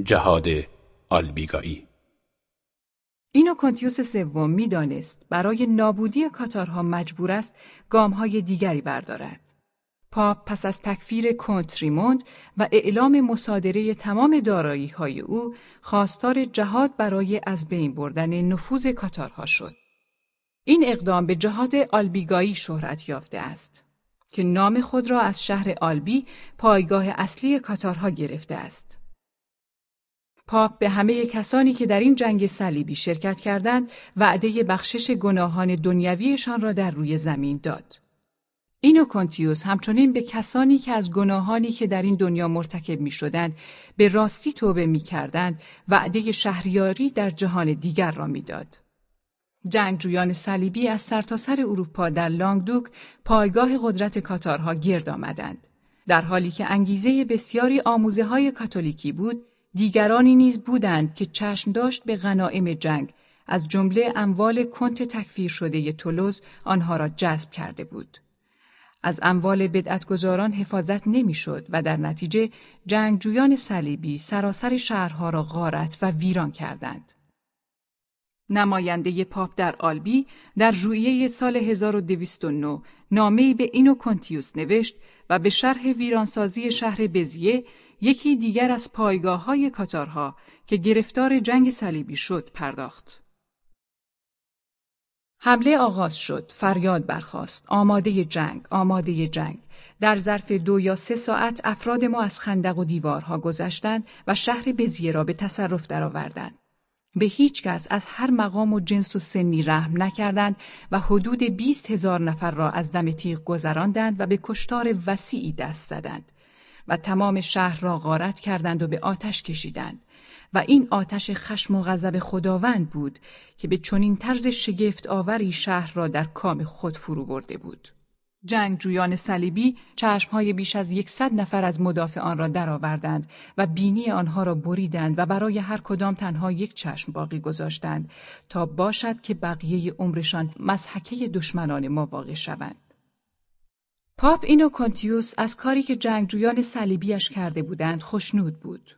جهاد آلبیگایی اینوکانتیوس سوم می‌دانست برای نابودی کاتارها مجبور است گامهای دیگری بردارد. پاپ پس از تکفیر کنتریموند و اعلام مصادره تمام دارایی های او خواستار جهاد برای از بین بردن نفوذ کاتارها شد. این اقدام به جهاد آلبیگایی شهرت یافته است که نام خود را از شهر آلبی پایگاه اصلی کاتارها گرفته است. پاپ به همه کسانی که در این جنگ صلیبی شرکت کردند وعده بخشش گناهان دنیویشان را در روی زمین داد. اینوکانتیوس همچنین به کسانی که از گناهانی که در این دنیا مرتکب می شدند به راستی توبه می کردند وعده شهریاری در جهان دیگر را می‌داد. جنگجویان صلیبی از سرتاسر سر اروپا در لانگدوک پایگاه قدرت کاتارها گرد آمدند. در حالی که انگیزه بسیاری آموزه های کاتولیکی بود، دیگرانی نیز بودند که چشم داشت به غنائم جنگ از جمله اموال کنت تکفیر شده تولوز آنها را جذب کرده بود. از اموال بدعتگزاران حفاظت نمی‌شد و در نتیجه جنگجویان صلیبی سراسر شهرها را غارت و ویران کردند. نماینده پاپ در آلبی در ژوئیه سال 1209 نامه‌ای به اینوکانتیوس نوشت و به شرح ویرانسازی شهر بزیه یکی دیگر از پایگاه های کاتارها که گرفتار جنگ صلیبی شد پرداخت. حمله آغاز شد، فریاد برخاست، آماده جنگ، آماده جنگ. در ظرف دو یا سه ساعت افراد ما از خندق و دیوارها گذشتند و شهر بزیه را به تصرف درآوردند. به هیچ کس از هر مقام و جنس و سنی رحم نکردند و حدود بیست هزار نفر را از دم تیغ گذراندند و به کشتار وسیعی دست زدند. و تمام شهر را غارت کردند و به آتش کشیدند و این آتش خشم و غضب خداوند بود که به چنین طرز شگفت آوری شهر را در کام خود فرو برده بود. جنگجویان صلیبی چشمهای بیش از یکصد نفر از مدافعان را درآوردند و بینی آنها را بریدند و برای هر کدام تنها یک چشم باقی گذاشتند تا باشد که بقیه عمرشان مزحکه دشمنان ما واقع شوند. پاپ اینوکانتیوس از کاری که جنگجویان صلیبیش کرده بودند خوشنود بود.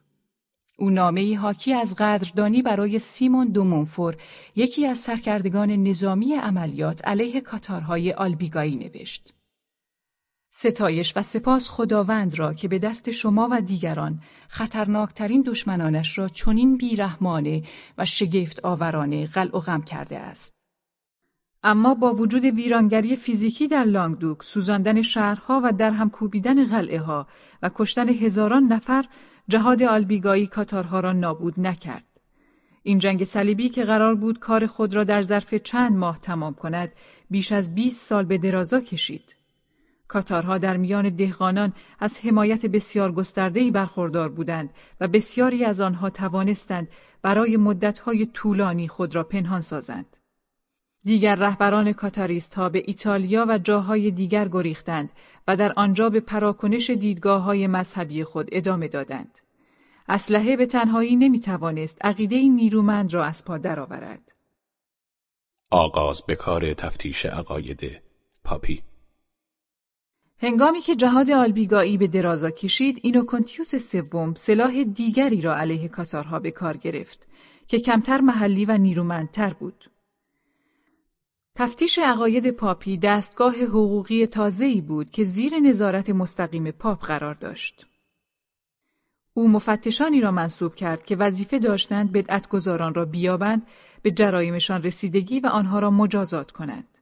او نامه‌ای حاکی از قدردانی برای سیمون دومونفور یکی از سرکردگان نظامی عملیات علیه کاتارهای آلبیگایی نوشت. ستایش و سپاس خداوند را که به دست شما و دیگران خطرناکترین دشمنانش را چنین بیرحمانه و شگفت آورانه قلع و غم کرده است. اما با وجود ویرانگری فیزیکی در لانگدوک، سوزاندن شهرها و در هم کوبیدن قلعه ها و کشتن هزاران نفر، جهاد آلبیگایی کاتارها را نابود نکرد. این جنگ صلیبی که قرار بود کار خود را در ظرف چند ماه تمام کند، بیش از 20 سال به درازا کشید. کاتارها در میان دهقانان از حمایت بسیار گسترده‌ای برخوردار بودند و بسیاری از آنها توانستند برای مدتهای طولانی خود را پنهان سازند. دیگر رهبران کاتاریست ها به ایتالیا و جاهای دیگر گریختند و در آنجا به پراکنش دیدگاه های مذهبی خود ادامه دادند. اسلحه به تنهایی نمی توانست عقیده نیرومند را از پا درآورد. آغاز به کار تفتیش عقاید پاپی هنگامی که جهاد آلبیگایی به درازا کشید، اینوکنتیوس سوم سلاح دیگری را علیه کاتارها به کار گرفت که کمتر محلی و نیرومندتر بود. تفتیش عقاید پاپی دستگاه حقوقی تازه‌ای بود که زیر نظارت مستقیم پاپ قرار داشت. او مفتشانی را منصوب کرد که وظیفه داشتند بدعتگزاران را بیابند، به جرایمشان رسیدگی و آنها را مجازات کنند.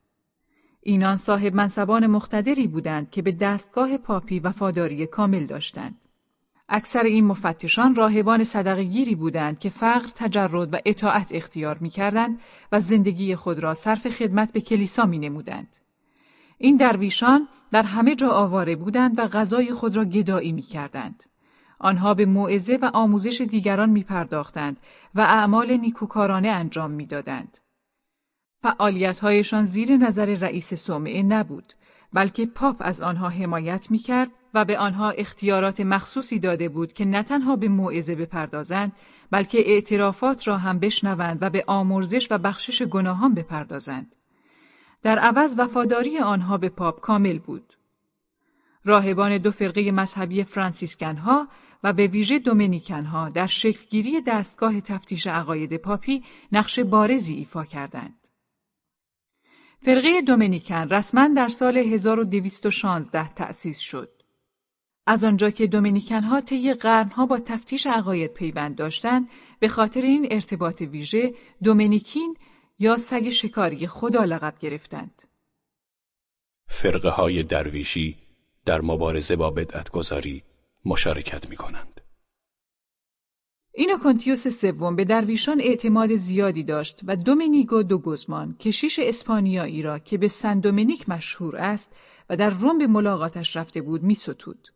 اینان صاحب منصبان مختدری بودند که به دستگاه پاپی وفاداری کامل داشتند. اکثر این مفتشان راهبان صدقگیری بودند که فقر، تجرد و اطاعت اختیار می‌کردند و زندگی خود را صرف خدمت به کلیسا نمودند. این درویشان در همه جا آواره بودند و غذای خود را گدایی می‌کردند. آنها به موعظه و آموزش دیگران می‌پرداختند و اعمال نیکوکارانه انجام می‌دادند. فعالیت‌هایشان زیر نظر رئیس صومعه نبود، بلکه پاپ از آنها حمایت می‌کرد و به آنها اختیارات مخصوصی داده بود که نه تنها به موعظه بپردازند بلکه اعترافات را هم بشنوند و به آمرزش و بخشش گناهان بپردازند. در عوض وفاداری آنها به پاپ کامل بود. راهبان دو فرقه مذهبی فرانسیسکنها و به ویژه دومینیکنها در شکلگیری دستگاه تفتیش عقاید پاپی نقش بارزی ایفا کردند. فرقه دومینیکن رسما در سال 1216 تأسیس شد. از آنجا که دومینیکنها طی قرنها با تفتیش عقاید پیوند داشتند، به خاطر این ارتباط ویژه دومینیکین یا سگ شکاری خدا لقب گرفتند. فرقه های درویشی در مبارزه با بدعتگذاری مشارکت می کنند. اینوکانتیوس سوم به درویشان اعتماد زیادی داشت و دومینیگو دو گزمان کشیش اسپانیایی را که به سن دومینیک مشهور است و در روم به ملاقاتش رفته بود می ستود.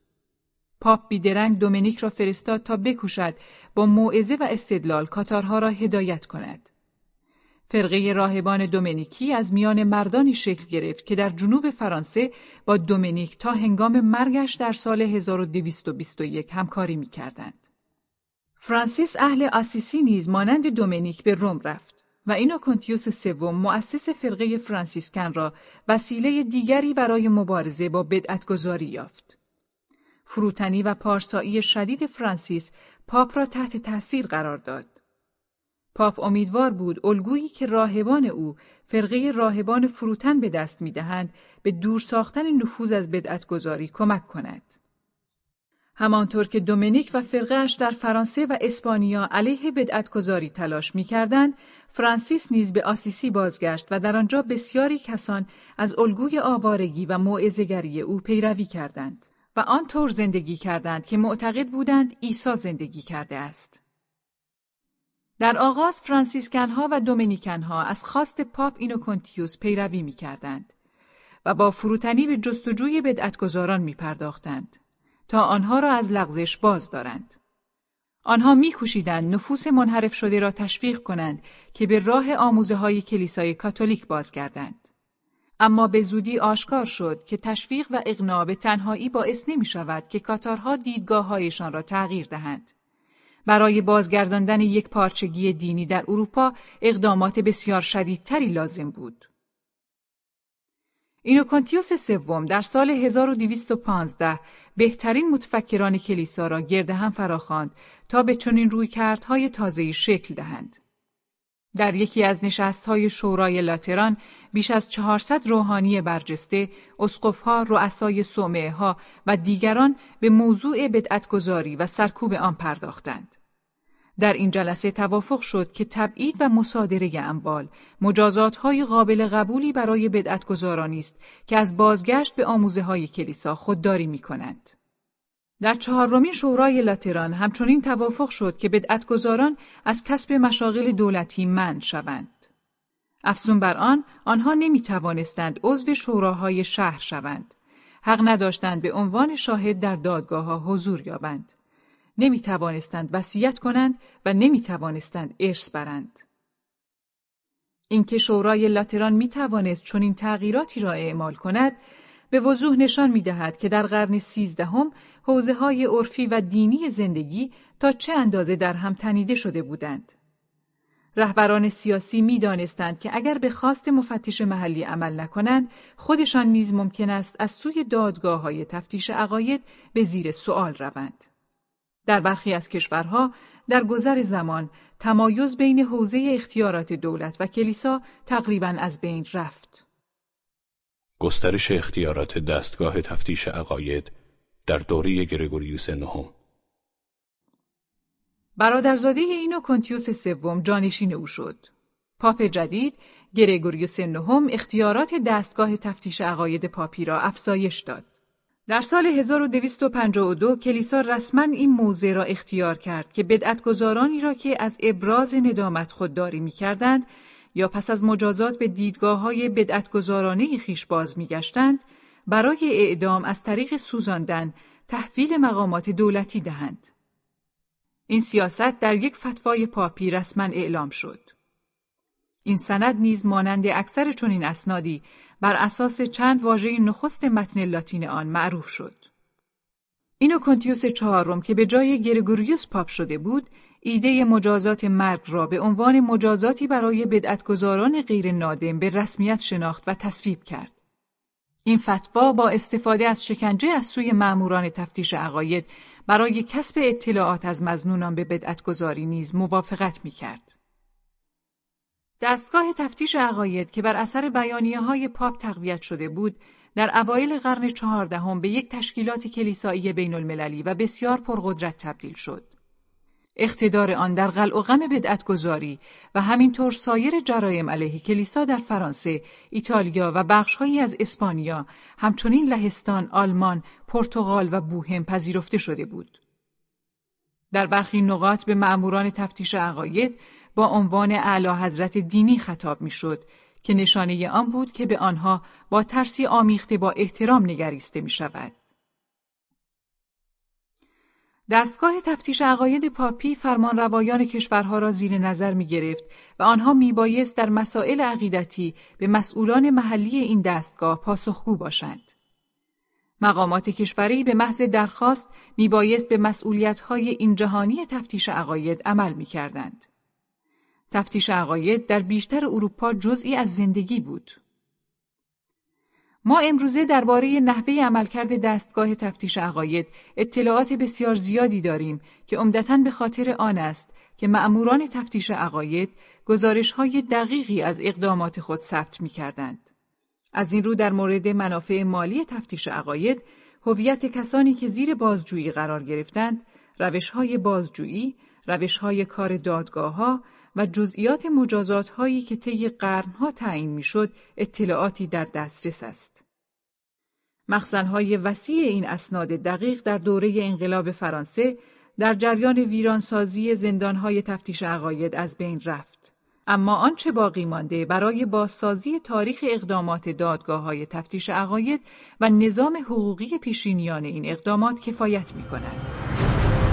پاپ بیدرنگ دومینیک را فرستاد تا بکوشد با موعظه و استدلال کاتارها را هدایت کند. فرقه راهبان دومینیکی از میان مردانی شکل گرفت که در جنوب فرانسه با دومینیک تا هنگام مرگش در سال 1221 همکاری می کردند. فرانسیس اهل آسیسی نیز مانند دومینیک به روم رفت و اینوکنتیوس سوم مؤسس فرقه فرانسیسکن را وسیله دیگری برای مبارزه با بدعتگذاری یافت. فروتنی و پارسایی شدید فرانسیس پاپ را تحت تاثیر قرار داد. پاپ امیدوار بود الگویی که راهبان او فرقه راهبان فروتن به دست می‌دهند به دور ساختن نفوذ از بدعتگذاری کمک کند. همانطور که دومینیک و فرقهش در فرانسه و اسپانیا علیه بدعتگذاری تلاش می‌کردند، فرانسیس نیز به آسیسی بازگشت و در آنجا بسیاری کسان از الگوی آوارگی و موعظه‌گری او پیروی کردند و آنطور زندگی کردند که معتقد بودند عیسی زندگی کرده است. در آغاز فرانسیسکنها و دومینیکنها از خواست پاپ اینوکنتیوس پیروی می کردند و با فروتنی به جستجوی بدعتگذاران می پرداختند تا آنها را از لغزش باز دارند. آنها میکوشیدند نفوس منحرف شده را تشویق کنند که به راه آموزه های کلیسای کاتولیک بازگردند. اما به زودی آشکار شد که تشویق و اقناع به تنهایی باعث نمی شود که کاتارها دیدگاه هایشان را تغییر دهند. برای بازگرداندن یک پارچگی دینی در اروپا اقدامات بسیار شدیدتری لازم بود. اینوکانتیوس سوم در سال 1215 بهترین متفکران کلیسا را گرد هم فراخواند تا به چنین رویکردهای تازه‌ای شکل دهند. در یکی از نشستهای شورای لاتران بیش از 400 روحانی برجسته، اسقفها، رؤسای صومعه ها و دیگران به موضوع بدعتگذاری و سرکوب آن پرداختند. در این جلسه توافق شد که تبعید و مصادره اموال مجازات قابل قبولی برای بدعتگذارانی است که از بازگشت به آموزه های کلیسا خودداری می کنند. در چهارمین شورای لاتران همچنین توافق شد که بدعتگذاران از کسب مشاغل دولتی من شوند. افزون بر آن، آنها نمی توانستند عضو شوراهای شهر شوند. حق نداشتند به عنوان شاهد در دادگاه ها حضور یابند. نمی توانستند وصیت کنند و نمی توانستند ارث برند. اینکه شورای لاتران می توانست چنین تغییراتی را اعمال کند به وضوح نشان می دهد که در قرن سیزدهم حوزه های عرفی و دینی زندگی تا چه اندازه در هم تنیده شده بودند. رهبران سیاسی می دانستند که اگر به خواست مفتش محلی عمل نکنند، خودشان نیز ممکن است از سوی دادگاه های تفتیش عقاید به زیر سوال روند. در برخی از کشورها در گذر زمان تمایز بین حوزه اختیارات دولت و کلیسا تقریبا از بین رفت. گسترش اختیارات دستگاه تفتیش عقاید در دوره گرگوریوس نهم برادرزاده اینو کنتیوس سوم جانشین او شد. پاپ جدید گرگوریوس نهم اختیارات دستگاه تفتیش عقاید پاپی را افزایش داد. در سال 1252 کلیسا رسما این موضع را اختیار کرد که بدعتگذارانی را که از ابراز ندامت خودداری می‌کردند یا پس از مجازات به دیدگاه های بدعتگذارانه خیش باز میگشتند برای اعدام از طریق سوزاندن تحویل مقامات دولتی دهند. این سیاست در یک فتوای پاپی رسما اعلام شد. این سند نیز مانند اکثر چنین اسنادی بر اساس چند واژه نخست متن لاتین آن معروف شد. اینو کنتیوس چهارم که به جای گرگوریوس پاپ شده بود، ایده مجازات مرگ را به عنوان مجازاتی برای بدعتگذاران غیر نادم به رسمیت شناخت و تصویب کرد. این فتوا با استفاده از شکنجه از سوی ماموران تفتیش عقاید برای کسب اطلاعات از مزنونان به بدعتگذاری نیز موافقت می‌کرد. دستگاه تفتیش عقاید که بر اثر بیانیه های پاپ تقویت شده بود، در اوایل قرن چهاردهم به یک تشکیلات کلیسایی بین المللی و بسیار پرقدرت تبدیل شد. اقتدار آن در قلع و غم بدعتگذاری و همینطور سایر جرایم علیه کلیسا در فرانسه، ایتالیا و بخشهایی از اسپانیا، همچنین لهستان، آلمان، پرتغال و بوهم پذیرفته شده بود. در برخی نقاط به مأموران تفتیش عقاید با عنوان اعلی حضرت دینی خطاب می‌شد که نشانه آن بود که به آنها با ترسی آمیخته با احترام نگریسته می شود. دستگاه تفتیش عقاید پاپی فرمان روایان کشورها را زیر نظر می گرفت و آنها می بایست در مسائل عقیدتی به مسئولان محلی این دستگاه پاسخگو باشند. مقامات کشوری به محض درخواست می بایست به مسئولیتهای این جهانی تفتیش عقاید عمل می کردند. تفتیش عقاید در بیشتر اروپا جزئی از زندگی بود. ما امروزه درباره نحوه عملکرد دستگاه تفتیش عقاید اطلاعات بسیار زیادی داریم که عمدتا به خاطر آن است که مأموران تفتیش عقاید گزارش های دقیقی از اقدامات خود ثبت می کردند. از این رو در مورد منافع مالی تفتیش عقاید هویت کسانی که زیر بازجویی قرار گرفتند، روش های بازجویی، روش های کار دادگاه ها و جزئیات مجازات هایی که طی قرنها تعیین می‌شد اطلاعاتی در دسترس است. مخزنهای وسیع این اسناد دقیق در دوره انقلاب فرانسه در جریان ویرانسازی زندانهای تفتیش عقاید از بین رفت. اما آنچه باقی مانده برای بازسازی تاریخ اقدامات دادگاه های تفتیش عقاید و نظام حقوقی پیشینیان این اقدامات کفایت می کند.